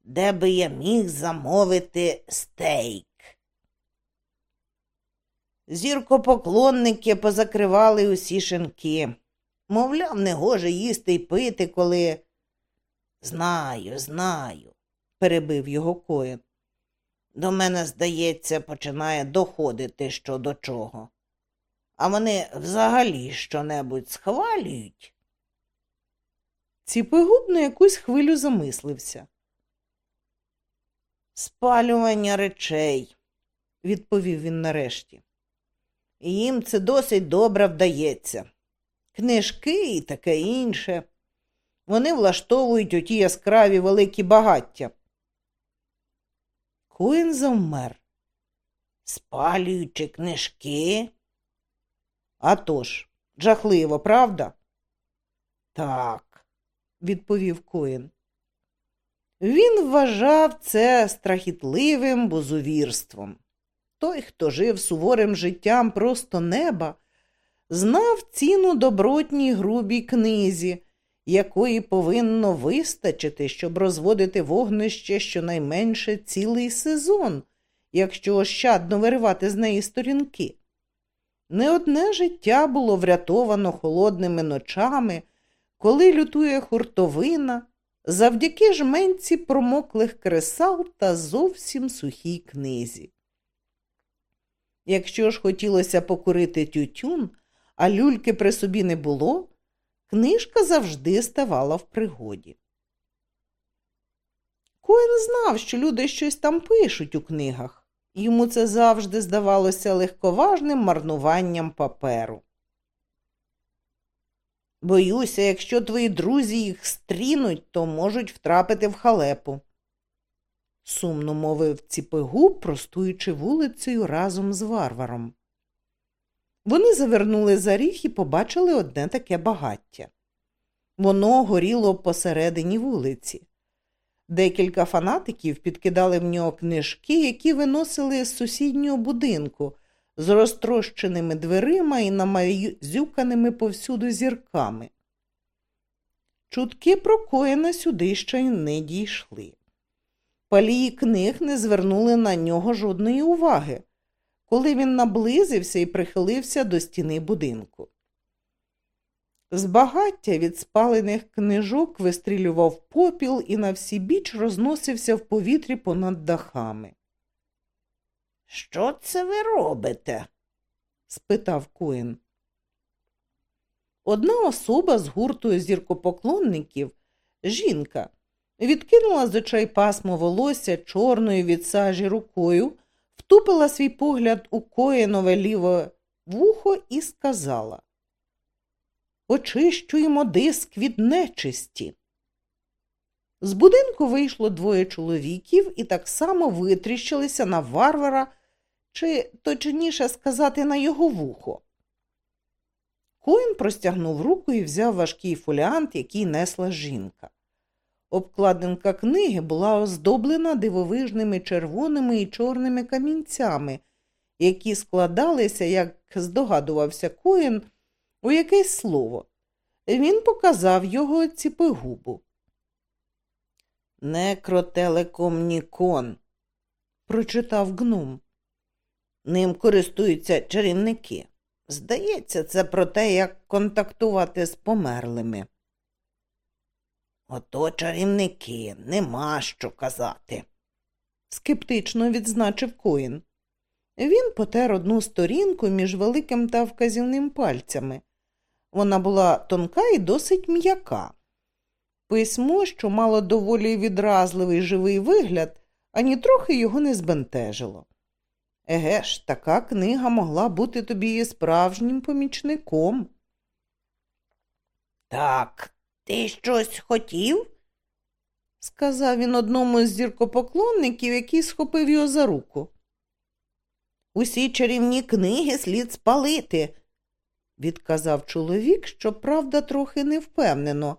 Де би я міг замовити стейк? Зіркопоклонники позакривали усі шинки. Мовляв, не гоже їсти й пити, коли. Знаю, знаю, перебив його коїн. До мене, здається, починає доходити що до чого. А вони взагалі щонебудь схвалюють.
Ціпигуб на якусь хвилю замислився.
Спалювання речей, відповів він нарешті. Їм це досить добре вдається. Книжки і таке інше. Вони влаштовують оті яскраві великі багаття.
Коін завмер.
Спалюючи книжки?
«А тож, жахливо, правда?
Так,
відповів Коін. Він вважав це страхітливим бузовірством. Той, хто жив суворим життям просто неба, знав ціну добротній грубій книзі, якої повинно вистачити, щоб розводити вогнище щонайменше цілий сезон, якщо ощадно виривати з неї сторінки. Не одне життя було врятовано холодними ночами, коли лютує хуртовина, завдяки жменці промоклих кресал та зовсім сухій книзі. Якщо ж хотілося покурити тютюн, а люльки при собі не було, книжка завжди ставала в пригоді. Коен знав, що люди щось там пишуть у книгах, йому це завжди здавалося легковажним марнуванням паперу. Боюся, якщо твої друзі їх стрінуть, то можуть втрапити в халепу, сумно мовив ціпигуб, простуючи вулицею разом з варваром. Вони завернули за ріг і побачили одне таке багаття. Воно горіло посередині вулиці. Декілька фанатиків підкидали в нього книжки, які виносили з сусіднього будинку з розтрощеними дверима і намазюканими повсюду зірками. Чутки про коїна сюди ще й не дійшли. Палії книг не звернули на нього жодної уваги, коли він наблизився і прихилився до стіни будинку. З багаття від спалених книжок вистрілював попіл і на всі біч розносився в повітрі понад дахами.
Що це ви робите?
спитав Коін. Одна особа з гурту зіркопоклонників, жінка, відкинула з очей пасмо волосся чорною від сажі рукою, втупила свій погляд у коїнове ліве вухо і сказала Очищуємо диск від нечисті. З будинку вийшло двоє чоловіків і так само витріщилися на варвара, чи, точніше сказати, на його вухо. Коін простягнув руку і взяв важкий фоліант, який несла жінка. Обкладинка книги була оздоблена дивовижними червоними і чорними камінцями, які складалися, як здогадувався Коін, у якесь слово. Він показав його ціпигубу.
Некротелекомнікон,
прочитав гном.
Ним користуються чарівники. Здається, це про те, як контактувати з померлими. Ото чарівники, нема що казати,
скептично відзначив Коін. Він потер одну сторінку між великим та вказівним пальцями. Вона була тонка і досить м'яка. Письмо, що мало доволі відразливий живий вигляд, ані трохи його не збентежило. Еге ж, така книга могла бути тобі справжнім помічником.
Так, ти щось хотів?
сказав він одному з зіркопоклонників, який схопив його за руку.
Усі чарівні книги слід спалити,
відказав чоловік, що правда трохи невпевнено,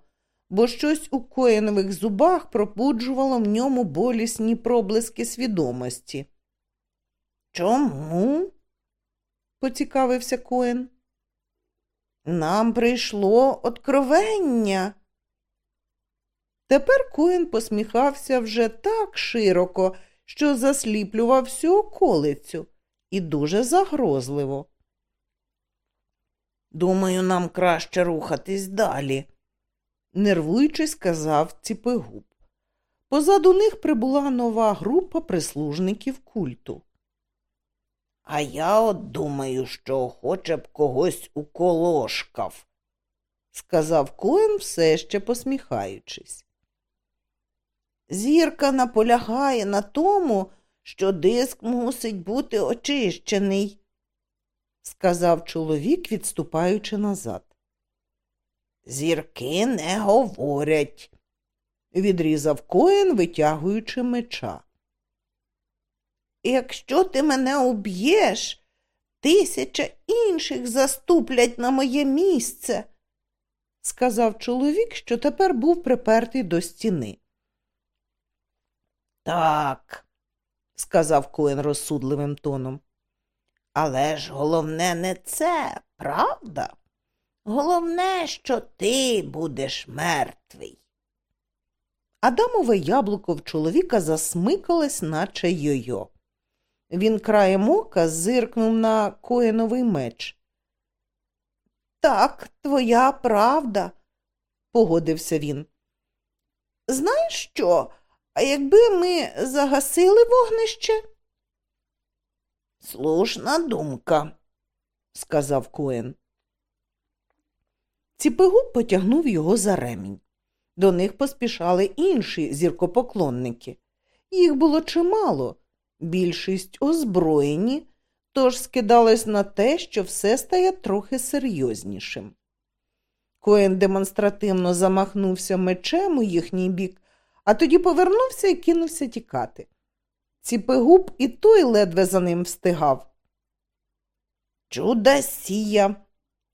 бо щось у коєнових зубах пробуджувало в ньому болісні проблиски свідомості.
Чому?
поцікавився Коен.
Нам прийшло откровення.
Тепер Коен посміхався вже так широко, що засліплював всю околицю і дуже загрозливо.
Думаю, нам краще рухатись далі,
нервуючись, сказав ціпигуб. Позаду них прибула нова група прислужників культу.
А я от думаю, що хоче б когось уколошкав,
сказав Коен, все ще посміхаючись.
Зірка наполягає на тому, що диск мусить бути очищений,
сказав чоловік, відступаючи назад.
Зірки не говорять,
відрізав Коен, витягуючи меча.
Якщо ти мене уб'єш, тисяча інших заступлять на моє місце,
сказав чоловік, що тепер був припертий до стіни.
Так, сказав Коен розсудливим тоном. Але ж головне не це, правда? Головне, що ти будеш мертвий.
Адамове яблуко в чоловіка засмикалось, наче йо-йо. Він краєм ока зиркнув на коєновий меч.
Так, твоя правда,
погодився він.
Знаєш що? А якби ми загасили вогнище? Слушна думка, сказав Коен.
Ціпигуб потягнув його за ремінь. До них поспішали інші зіркопоклонники. Їх було чимало, більшість озброєні, тож скидалось на те, що все стає трохи серйознішим. Коен демонстративно замахнувся мечем у їхній бік, а тоді повернувся і кинувся тікати. Ціпигуб і той ледве за ним встигав.
Чудасія,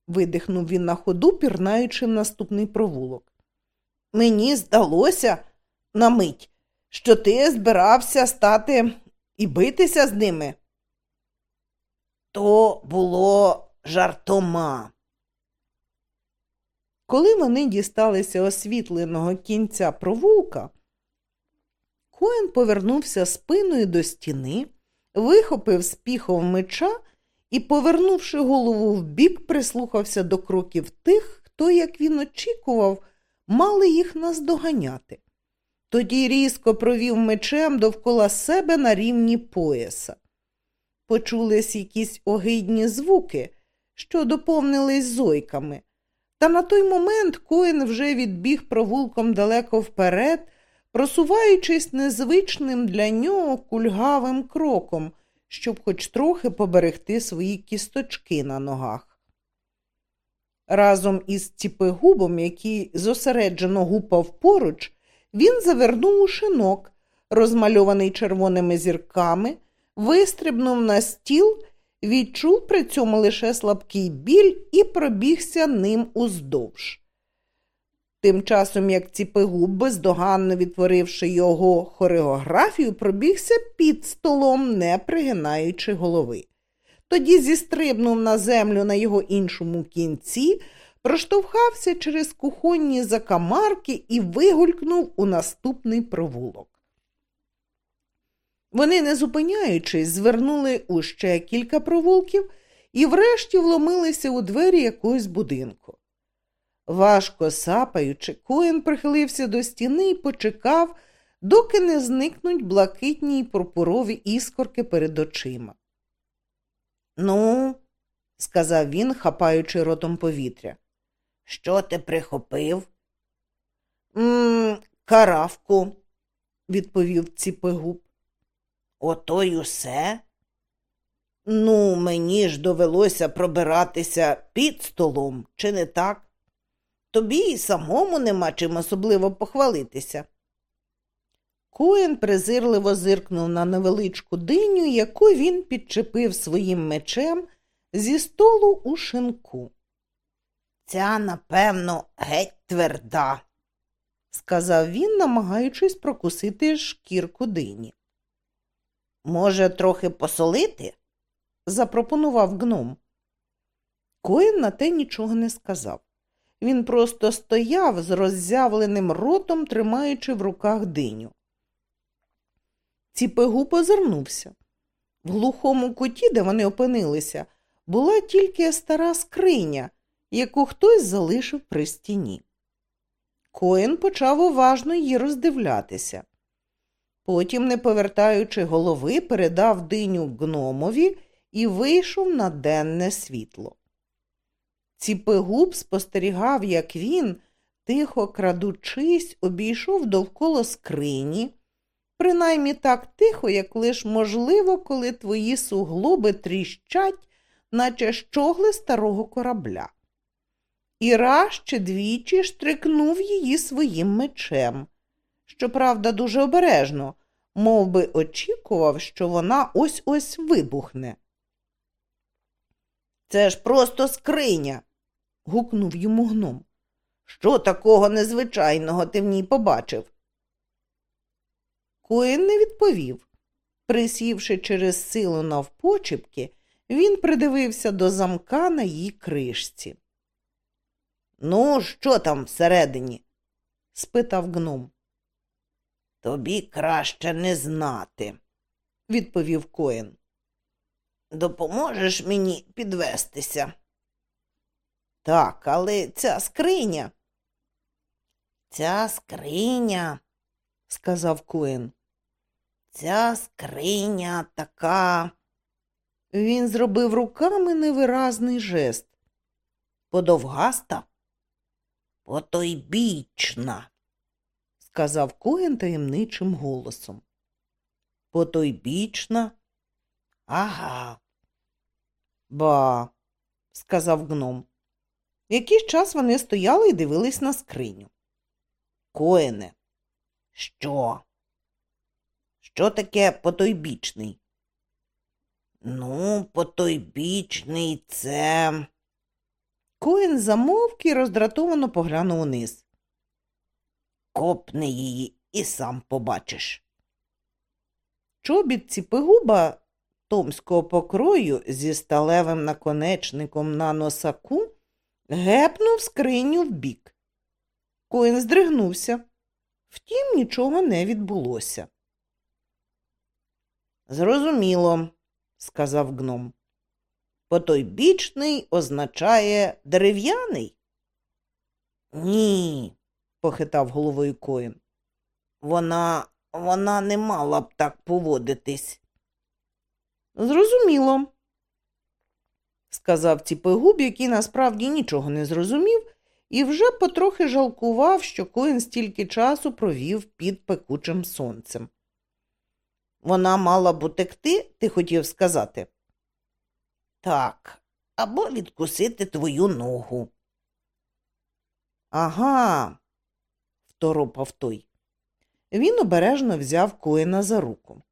видихнув він на ходу, пірнаючи в наступний провулок.
Мені здалося на мить, що ти збирався стати і битися з ними. То було жартома.
Коли вони дісталися освітленого кінця провулка, Коен повернувся спиною до стіни, вихопив з піхов меча і, повернувши голову вбік, прислухався до кроків тих, хто, як він очікував, мали їх наздоганяти. Тоді різко провів мечем довкола себе на рівні пояса. Почулись якісь огидні звуки, що доповнились зойками. Та на той момент коін вже відбіг провулком далеко вперед, просуваючись незвичним для нього кульгавим кроком, щоб хоч трохи поберегти свої кісточки на ногах. Разом із ціпигубом, який зосереджено гупав поруч, він завернув у шинок, розмальований червоними зірками, вистрибнув на стіл, відчув при цьому лише слабкий біль і пробігся ним уздовж. Тим часом, як ціпигуб, бездоганно відтворивши його хореографію, пробігся під столом, не пригинаючи голови. Тоді зістрибнув на землю на його іншому кінці, проштовхався через кухонні закамарки і вигулькнув у наступний провулок. Вони, не зупиняючись, звернули у ще кілька провулків і врешті вломилися у двері якогось будинку. Важко сапаючи, коін прихилився до стіни і почекав, доки не зникнуть блакитні й пурпурові іскорки перед очима.
Ну,
сказав він, хапаючи ротом повітря.
Що ти прихопив?
«М каравку, відповів ціпигуб.
Ото й усе? Ну, мені ж довелося пробиратися під столом, чи не так? Тобі й самому нема чим особливо похвалитися.
Коен презирливо зиркнув на невеличку диню, яку він підчепив своїм мечем зі столу у шинку.
Ця, напевно, геть тверда,
сказав він, намагаючись прокусити шкірку дині.
Може, трохи посолити?
запропонував гном. Коен на те нічого не сказав. Він просто стояв з роззявленим ротом, тримаючи в руках диню. Ціпегу позирнувся. В глухому куті, де вони опинилися, була тільки стара скриня, яку хтось залишив при стіні. Коен почав уважно її роздивлятися. Потім, не повертаючи голови, передав диню гномові і вийшов на денне світло. Ціпигуб спостерігав, як він, тихо крадучись, обійшов довкола скрині, принаймні так тихо, як лиш можливо, коли твої суглоби тріщать, наче щогли старого корабля. І раз чи двічі штрикнув її своїм мечем. Щоправда, дуже обережно, мов би очікував, що вона ось ось вибухне. Це ж просто скриня. гукнув йому гном. Що такого незвичайного ти в ній побачив? Коїн не відповів. Присівши через силу навпочіпки, він придивився до замка на її кришці. Ну, що там всередині? спитав гном. Тобі краще не знати, відповів коїн. Допоможеш мені підвестися? Так, але ця скриня. Ця скриня, сказав Коен. Ця скриня така. Він зробив руками невиразний жест. Подовгаста? Потойбічна, сказав Коен таємничим голосом. Потойбічна? Ага. Ба, сказав гном. Якийсь час вони стояли і дивились на скриню. Коене, що? Що таке потойбічний? Ну, потойбічний це. Коен замовк і роздратовано поглянув униз. Копни її і сам побачиш. Чобіт ціпигуба томського покрою зі сталевим наконечником на носаку гепнув скриню вбік. Коін здригнувся. Втім, нічого не відбулося. Зрозуміло, сказав гном. Потойбічний означає дерев'яний? Ні, похитав головою Коїн. Вона вона не мала б так поводитись. Зрозуміло, сказав ціпигуб, який насправді нічого не зрозумів, і вже потрохи жалкував, що Коін стільки часу провів під пекучим сонцем. Вона мала б утекти, ти хотів сказати? Так, або відкусити твою ногу. Ага, второпав той. Він обережно взяв Коїна за руку.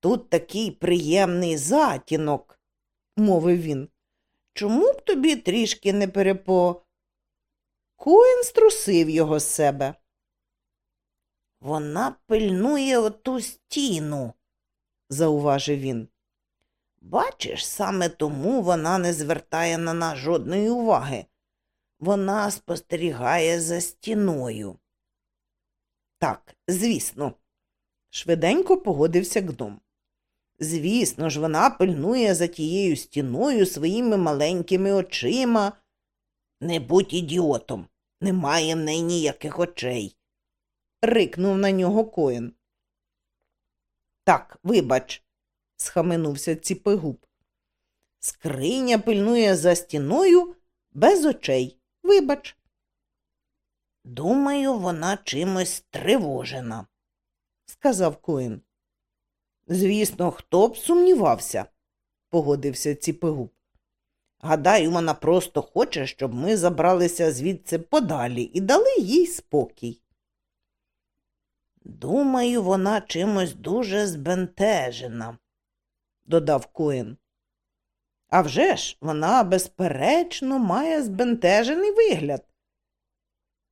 Тут такий приємний затінок, мовив він. Чому б тобі трішки не перепо. Коін струсив його з себе. Вона пильнує оту стіну, зауважив він. Бачиш, саме тому вона не звертає на нас жодної уваги. Вона спостерігає за стіною. Так, звісно, швиденько погодився гном. Звісно ж, вона пильнує за тією стіною своїми маленькими очима. Не будь ідіотом, немає в неї ніяких очей. рикнув на нього коїн. Так, вибач, схаменувся ціпигуб. Скриня пильнує за стіною без очей. Вибач. Думаю, вона чимось тривожена, сказав Коін. Звісно, хто б сумнівався, погодився ціпигуб. Гадаю, вона просто хоче, щоб ми забралися звідси подалі і дали їй спокій. Думаю, вона чимось дуже збентежена, додав Коін. «А вже ж, вона, безперечно, має збентежений вигляд.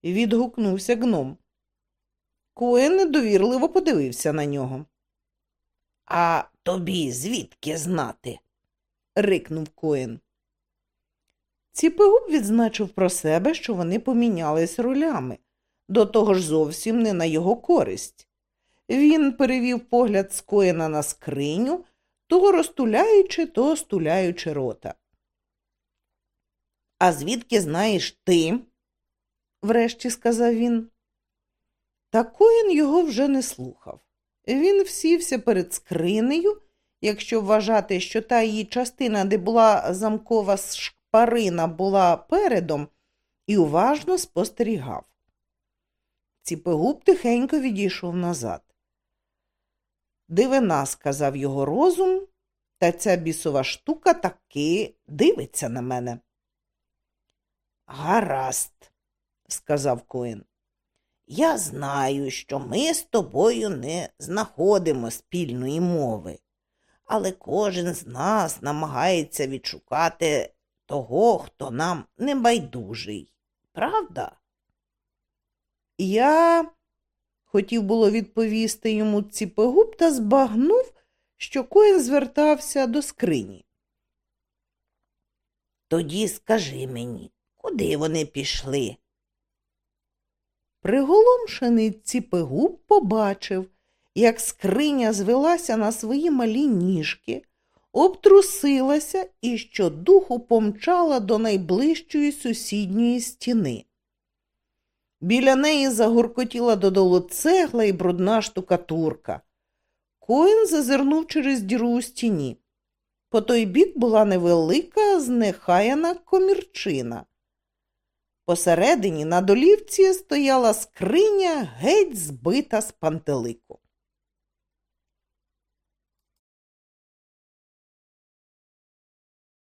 Відгукнувся гном. Коін недовірливо подивився на нього. А тобі звідки знати? рикнув Коін. Ціпигуб відзначив про себе, що вони помінялись ролями, до того ж зовсім не на його користь. Він перевів погляд з Коїна на скриню, то розтуляючи, то стуляючи рота. А звідки знаєш ти? врешті сказав він. Та Коїн його вже не слухав. Він всівся перед скринею, якщо вважати, що та її частина, де була замкова шпарина, була передом, і уважно спостерігав. Ціпегуб тихенько відійшов назад. Дивина, сказав його розум, та ця бісова штука таки дивиться на мене.
Гаразд, сказав Коін. Я знаю, що ми з тобою не знаходимо спільної мови, але кожен з нас намагається відшукати того, хто нам не байдужий. Правда?
Я хотів було відповісти йому ціпегуб та збагнув, що коін звертався до скрині.
Тоді скажи мені, куди вони пішли?
Приголомшений ціпегуб побачив, як скриня звелася на свої малі ніжки, обтрусилася і щодуху помчала до найближчої сусідньої стіни. Біля неї загуркотіла додолу цегла і брудна штукатурка. Коін зазирнув через діру у стіні. По той бік була невелика, знехаяна комірчина. Посередині на долівці стояла скриня геть збита з пантелику.